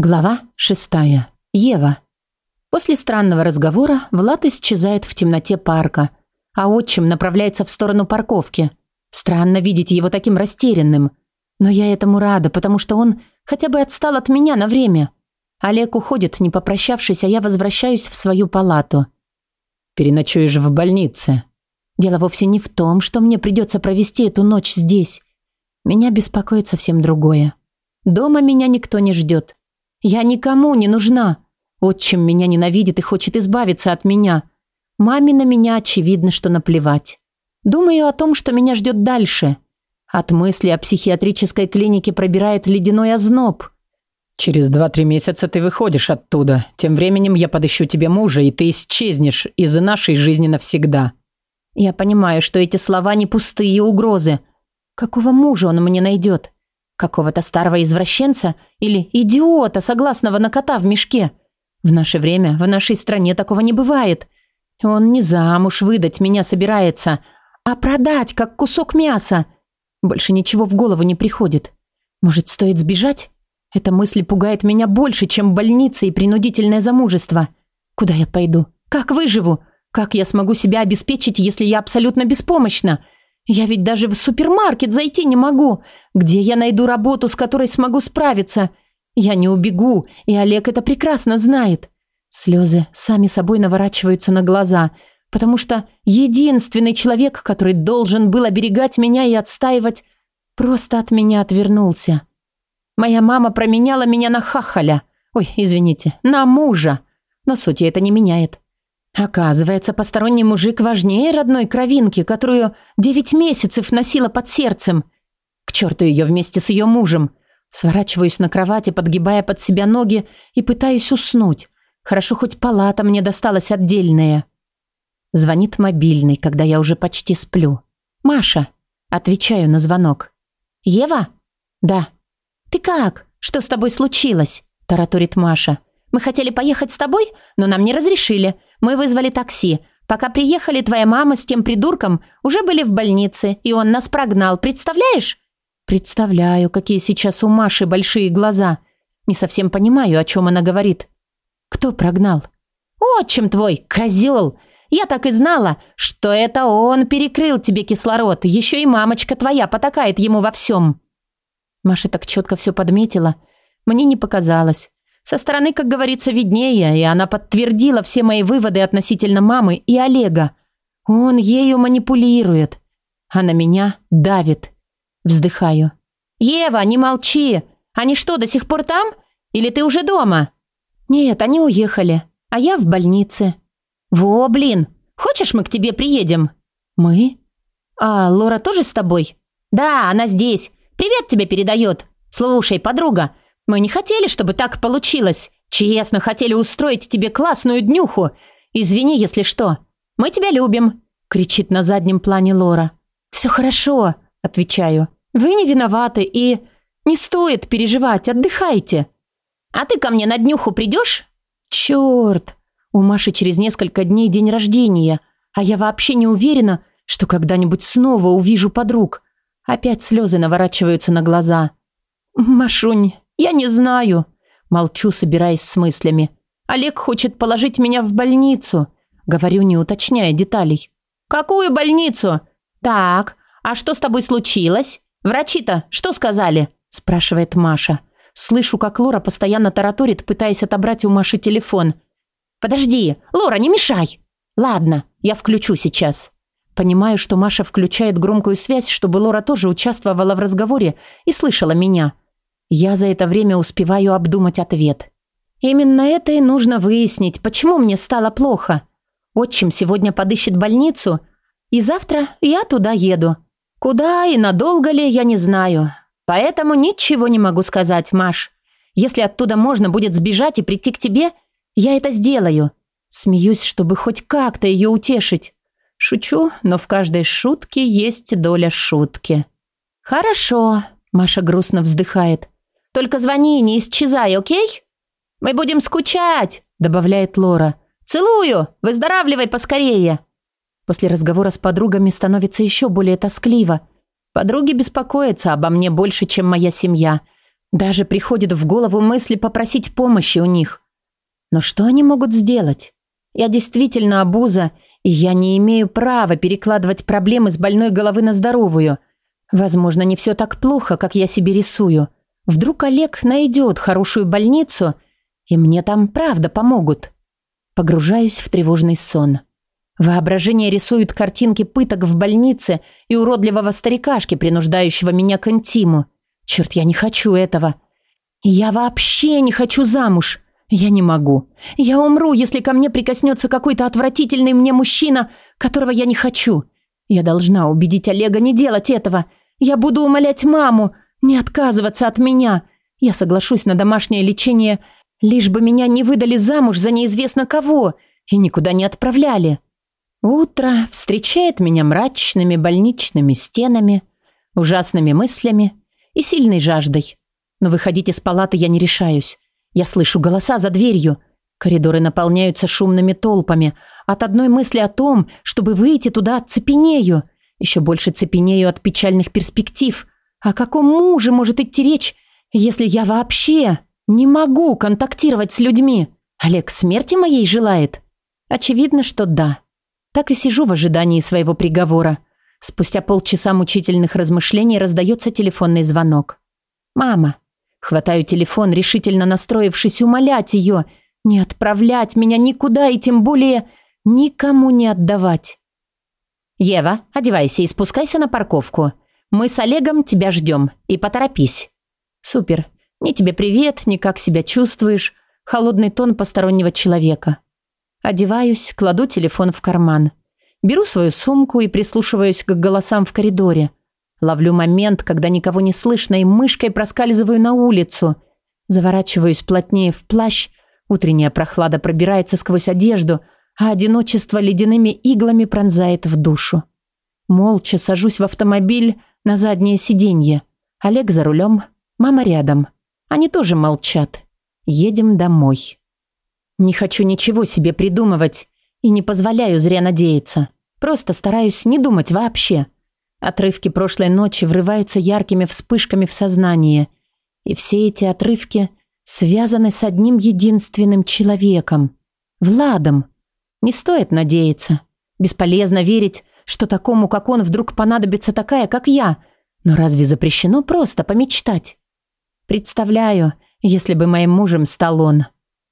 Глава шестая. Ева. После странного разговора Влад исчезает в темноте парка, а отчим направляется в сторону парковки. Странно видеть его таким растерянным. Но я этому рада, потому что он хотя бы отстал от меня на время. Олег уходит, не попрощавшись, а я возвращаюсь в свою палату. «Переночуешь в больнице». Дело вовсе не в том, что мне придется провести эту ночь здесь. Меня беспокоит совсем другое. Дома меня никто не ждет. Я никому не нужна. Отчим меня ненавидит и хочет избавиться от меня. Маме на меня очевидно, что наплевать. Думаю о том, что меня ждет дальше. От мысли о психиатрической клинике пробирает ледяной озноб. «Через два-три месяца ты выходишь оттуда. Тем временем я подыщу тебе мужа, и ты исчезнешь из нашей жизни навсегда». Я понимаю, что эти слова не пустые угрозы. Какого мужа он мне найдет? Какого-то старого извращенца или идиота, согласного на кота в мешке. В наше время, в нашей стране такого не бывает. Он не замуж выдать меня собирается, а продать, как кусок мяса. Больше ничего в голову не приходит. Может, стоит сбежать? Эта мысль пугает меня больше, чем больница и принудительное замужество. Куда я пойду? Как выживу? Как я смогу себя обеспечить, если я абсолютно беспомощна? Я ведь даже в супермаркет зайти не могу. Где я найду работу, с которой смогу справиться? Я не убегу, и Олег это прекрасно знает. Слезы сами собой наворачиваются на глаза, потому что единственный человек, который должен был оберегать меня и отстаивать, просто от меня отвернулся. Моя мама променяла меня на хахаля. Ой, извините, на мужа. Но сути это не меняет. Оказывается, посторонний мужик важнее родной кровинки, которую девять месяцев носила под сердцем. К черту ее вместе с ее мужем. Сворачиваюсь на кровати, подгибая под себя ноги и пытаюсь уснуть. Хорошо, хоть палата мне досталась отдельная. Звонит мобильный, когда я уже почти сплю. «Маша!» Отвечаю на звонок. «Ева?» «Да». «Ты как? Что с тобой случилось?» Тараторит Маша. Мы хотели поехать с тобой, но нам не разрешили. Мы вызвали такси. Пока приехали, твоя мама с тем придурком уже были в больнице, и он нас прогнал. Представляешь?» «Представляю, какие сейчас у Маши большие глаза. Не совсем понимаю, о чем она говорит». «Кто прогнал?» «Отчим твой, козел! Я так и знала, что это он перекрыл тебе кислород. Еще и мамочка твоя потакает ему во всем». Маша так четко все подметила. Мне не показалось. Со стороны, как говорится, виднее, и она подтвердила все мои выводы относительно мамы и Олега. Он ею манипулирует, а на меня давит. Вздыхаю. «Ева, не молчи! Они что, до сих пор там? Или ты уже дома?» «Нет, они уехали, а я в больнице». «Во, блин! Хочешь, мы к тебе приедем?» «Мы?» «А Лора тоже с тобой?» «Да, она здесь. Привет тебе передает. Слушай, подруга, мы не хотели, чтобы так получилось. Честно хотели устроить тебе классную днюху. Извини, если что. Мы тебя любим», — кричит на заднем плане Лора. «Все хорошо», — отвечаю. «Вы не виноваты и не стоит переживать, отдыхайте». «А ты ко мне на днюху придешь?» «Черт! У Маши через несколько дней день рождения, а я вообще не уверена, что когда-нибудь снова увижу подруг». Опять слезы наворачиваются на глаза. «Машунь, «Я не знаю». Молчу, собираясь с мыслями. «Олег хочет положить меня в больницу». Говорю, не уточняя деталей. «Какую больницу?» «Так, а что с тобой случилось? Врачи-то что сказали?» Спрашивает Маша. Слышу, как Лора постоянно тараторит, пытаясь отобрать у Маши телефон. «Подожди, Лора, не мешай!» «Ладно, я включу сейчас». Понимаю, что Маша включает громкую связь, чтобы Лора тоже участвовала в разговоре и слышала меня – я за это время успеваю обдумать ответ. Именно это и нужно выяснить, почему мне стало плохо. Отчим сегодня подыщет больницу, и завтра я туда еду. Куда и надолго ли, я не знаю. Поэтому ничего не могу сказать, Маш. Если оттуда можно будет сбежать и прийти к тебе, я это сделаю. Смеюсь, чтобы хоть как-то ее утешить. Шучу, но в каждой шутке есть доля шутки. «Хорошо», – Маша грустно вздыхает. Только звони, не исчезай, окей? Мы будем скучать, добавляет Лора. Целую, выздоравливай поскорее. После разговора с подругами становится еще более тоскливо. Подруги беспокоятся обо мне больше, чем моя семья. Даже приходит в голову мысли попросить помощи у них. Но что они могут сделать? Я действительно обуза, и я не имею права перекладывать проблемы с больной головы на здоровую. Возможно, не все так плохо, как я себе рисую. Вдруг Олег найдет хорошую больницу, и мне там правда помогут. Погружаюсь в тревожный сон. Воображение рисует картинки пыток в больнице и уродливого старикашки, принуждающего меня к интиму. Черт, я не хочу этого. Я вообще не хочу замуж. Я не могу. Я умру, если ко мне прикоснется какой-то отвратительный мне мужчина, которого я не хочу. Я должна убедить Олега не делать этого. Я буду умолять маму, не отказываться от меня. Я соглашусь на домашнее лечение, лишь бы меня не выдали замуж за неизвестно кого и никуда не отправляли. Утро встречает меня мрачными больничными стенами, ужасными мыслями и сильной жаждой. Но выходить из палаты я не решаюсь. Я слышу голоса за дверью. Коридоры наполняются шумными толпами. От одной мысли о том, чтобы выйти туда, цепенею. Еще больше цепенею от печальных перспектив – о каком муже может идти речь, если я вообще не могу контактировать с людьми? Олег смерти моей желает? Очевидно, что да. Так и сижу в ожидании своего приговора. Спустя полчаса мучительных размышлений раздается телефонный звонок. «Мама». Хватаю телефон, решительно настроившись умолять ее не отправлять меня никуда и тем более никому не отдавать. «Ева, одевайся и спускайся на парковку», мы с Олегом тебя ждем. И поторопись». «Супер. Не тебе привет, ни как себя чувствуешь. Холодный тон постороннего человека». Одеваюсь, кладу телефон в карман. Беру свою сумку и прислушиваюсь к голосам в коридоре. Ловлю момент, когда никого не слышно, и мышкой проскальзываю на улицу. Заворачиваюсь плотнее в плащ. Утренняя прохлада пробирается сквозь одежду, а одиночество ледяными иглами пронзает в душу. Молча сажусь в автомобиль, на заднее сиденье. Олег за рулем, мама рядом. Они тоже молчат. Едем домой. Не хочу ничего себе придумывать и не позволяю зря надеяться. Просто стараюсь не думать вообще. Отрывки прошлой ночи врываются яркими вспышками в сознание. И все эти отрывки связаны с одним единственным человеком – Владом. Не стоит надеяться. Бесполезно верить, что такому, как он, вдруг понадобится такая, как я. Но разве запрещено просто помечтать? Представляю, если бы моим мужем стал он.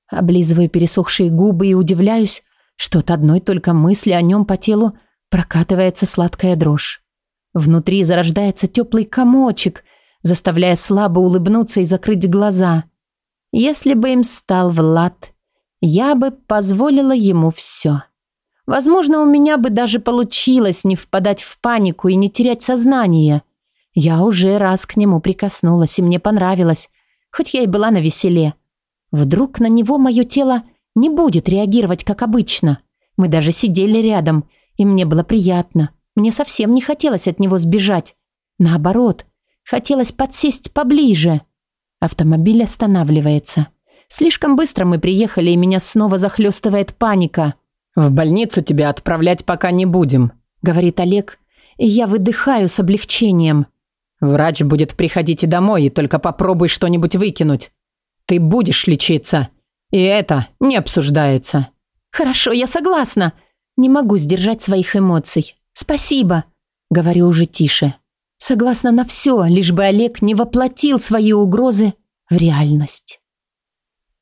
Облизываю пересохшие губы и удивляюсь, что от одной только мысли о нем по телу прокатывается сладкая дрожь. Внутри зарождается теплый комочек, заставляя слабо улыбнуться и закрыть глаза. Если бы им стал Влад, я бы позволила ему все. Возможно, у меня бы даже получилось не впадать в панику и не терять сознание. Я уже раз к нему прикоснулась, и мне понравилось, хоть я и была на веселе. Вдруг на него мое тело не будет реагировать, как обычно. Мы даже сидели рядом, и мне было приятно. Мне совсем не хотелось от него сбежать. Наоборот, хотелось подсесть поближе. Автомобиль останавливается. Слишком быстро мы приехали, и меня снова захлестывает паника. «В больницу тебя отправлять пока не будем», — говорит Олег. Я выдыхаю с облегчением». «Врач будет приходить и домой, и только попробуй что-нибудь выкинуть. Ты будешь лечиться. И это не обсуждается». «Хорошо, я согласна. Не могу сдержать своих эмоций. Спасибо», — говорю уже тише. Согласна на все, лишь бы Олег не воплотил свои угрозы в реальность.